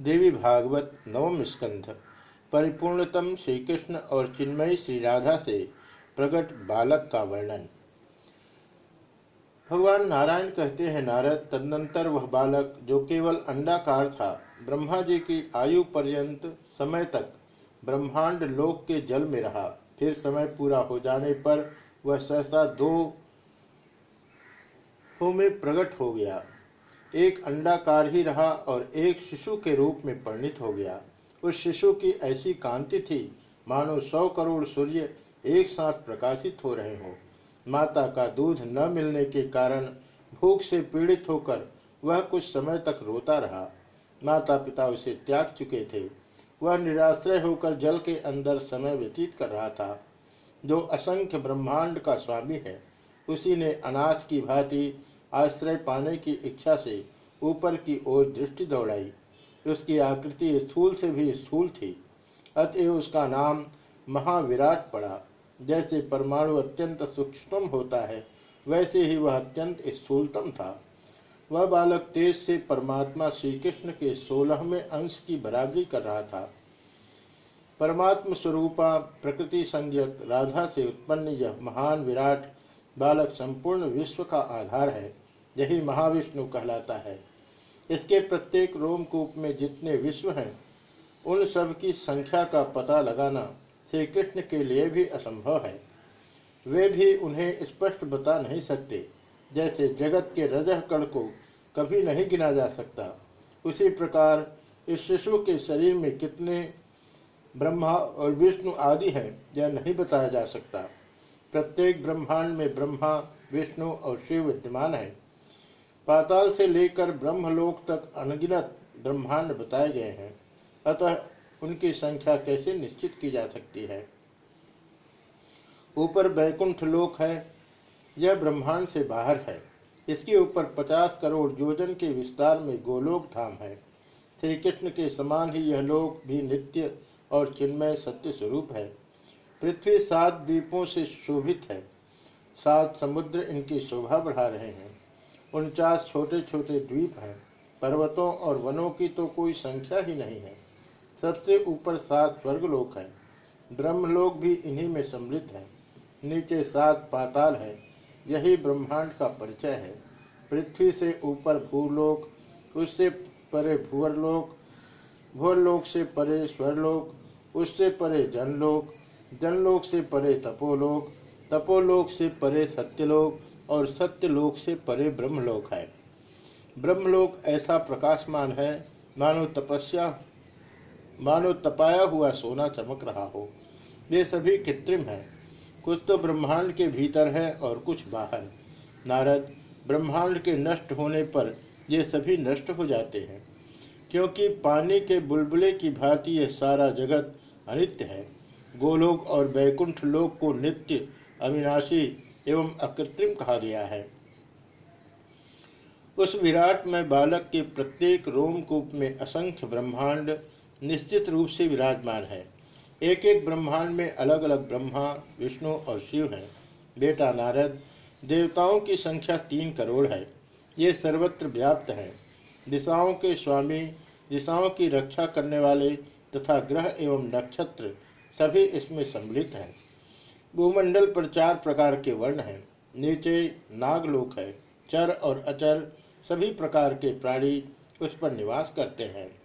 देवी भागवत नवम स्कंध। परिपूर्णतम श्री कृष्ण और चिन्मयी श्री राधा से प्रकट बालक का वर्णन। भगवान नारायण कहते हैं, नारद, तदनंतर वह बालक, जो केवल अंडाकार था, ब्रह्मा जी की आयु पर्यंत समय तक ब्रह्मांड लोक के जल में रहा। फिर समय पूरा हो जाने पर वह सहसा दो में प्रकट हो गया। एक अंडाकार ही रहा और एक शिशु के रूप में परिणित हो गया। उस शिशु की ऐसी कांति थी, मानो सौ करोड़ सूर्य एक साथ प्रकाशित हो रहे हो। माता का दूध न मिलने के कारण भूख से पीड़ित होकर वह कुछ समय तक रोता रहा। माता पिता उसे त्याग चुके थे। वह निराश्रय होकर जल के अंदर समय व्यतीत कर रहा था। जो असंख्य ब्रह्मांड का स्वामी है, उसी ने अनाथ की भांति आश्रय पाने की इच्छा से ऊपर की ओर दृष्टि दौड़ाई। उसकी आकृति स्थूल से भी स्थूल थी। अतएव उसका नाम महाविराट पड़ा। जैसे परमाणु अत्यंत सूक्ष्म होता है, वैसे ही वह अत्यंत स्थूलतम था। वह बालक तेज से परमात्मा श्री कृष्ण के सोलहवें अंश की बराबरी कर रहा था। परमात्म स्वरूपा प्रकृति संज्ञक राधा से उत्पन्न यह महान विराट बालक संपूर्ण विश्व का आधार है, यही महाविष्णु कहलाता है। इसके प्रत्येक रोमकूप में जितने विश्व हैं, उन सब की संख्या का पता लगाना श्री कृष्ण के लिए भी असंभव है। वे भी उन्हें स्पष्ट बता नहीं सकते, जैसे जगत के रजह कण को कभी नहीं गिना जा सकता। उसी प्रकार इस शिशु के शरीर में कितने ब्रह्मा और विष्णु आदि हैं, यह नहीं बताया जा सकता। प्रत्येक ब्रह्मांड में ब्रह्मा, विष्णु और शिव विद्यमान है। पाताल से लेकर ब्रह्मलोक तक अनगिनत ब्रह्मांड बताए गए हैं। अतः उनकी संख्या कैसे निश्चित की जा सकती है? ऊपर बैकुंठ लोक है। यह ब्रह्मांड से बाहर है। इसके ऊपर पचास करोड़ योजन के विस्तार में गोलोक धाम है। श्री कृष्ण के समान ही यह लोक भी नित्य और चिन्मय सत्य स्वरूप है। पृथ्वी सात द्वीपों से शोभित है। सात समुद्र इनकी शोभा बढ़ा रहे हैं। उनचास छोटे छोटे द्वीप हैं। पर्वतों और वनों की तो कोई संख्या ही नहीं है। सबसे ऊपर सात स्वर्गलोक हैं। ब्रह्मलोक भी इन्हीं में सम्मिलित है। नीचे सात पाताल है। यही ब्रह्मांड का परिचय है। पृथ्वी से ऊपर भूलोक, उससे परे भूवरलोक भूवरलोक से परे स्वरलोक, उससे परे जनलोक जनलोक से परे तपोलोक तपोलोक से परे सत्यलोक और सत्यलोक से परे ब्रह्मलोक है। ब्रह्मलोक ऐसा प्रकाशमान है, मानो तपस्या, मानो तपाया हुआ सोना चमक रहा हो। ये सभी कृत्रिम है। कुछ तो ब्रह्मांड के भीतर है और कुछ बाहर। नारद, ब्रह्मांड के नष्ट होने पर ये सभी नष्ट हो जाते हैं, क्योंकि पानी के बुलबुले की भांति यह सारा जगत अनित्य है। गोलोक और बैकुंठ लोक को नित्य अविनाशी एवं अकृत्रिम कहा गया है। उस विराट में बालक के प्रत्येक रोमकूप में असंख्य ब्रह्मांड निश्चित रूप से विराजमान है। एक एक ब्रह्मांड में अलग अलग ब्रह्मा, विष्णु और शिव है। बेटा नारद, देवताओं की संख्या तीन करोड़ है। ये सर्वत्र व्याप्त है। दिशाओं के स्वामी, दिशाओं की रक्षा करने वाले तथा ग्रह एवं नक्षत्र सभी इसमें सम्मिलित हैं। भूमंडल पर चार प्रकार के वर्ण हैं। नीचे नागलोक है। चर और अचर सभी प्रकार के प्राणी उस पर निवास करते हैं।